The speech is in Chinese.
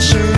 是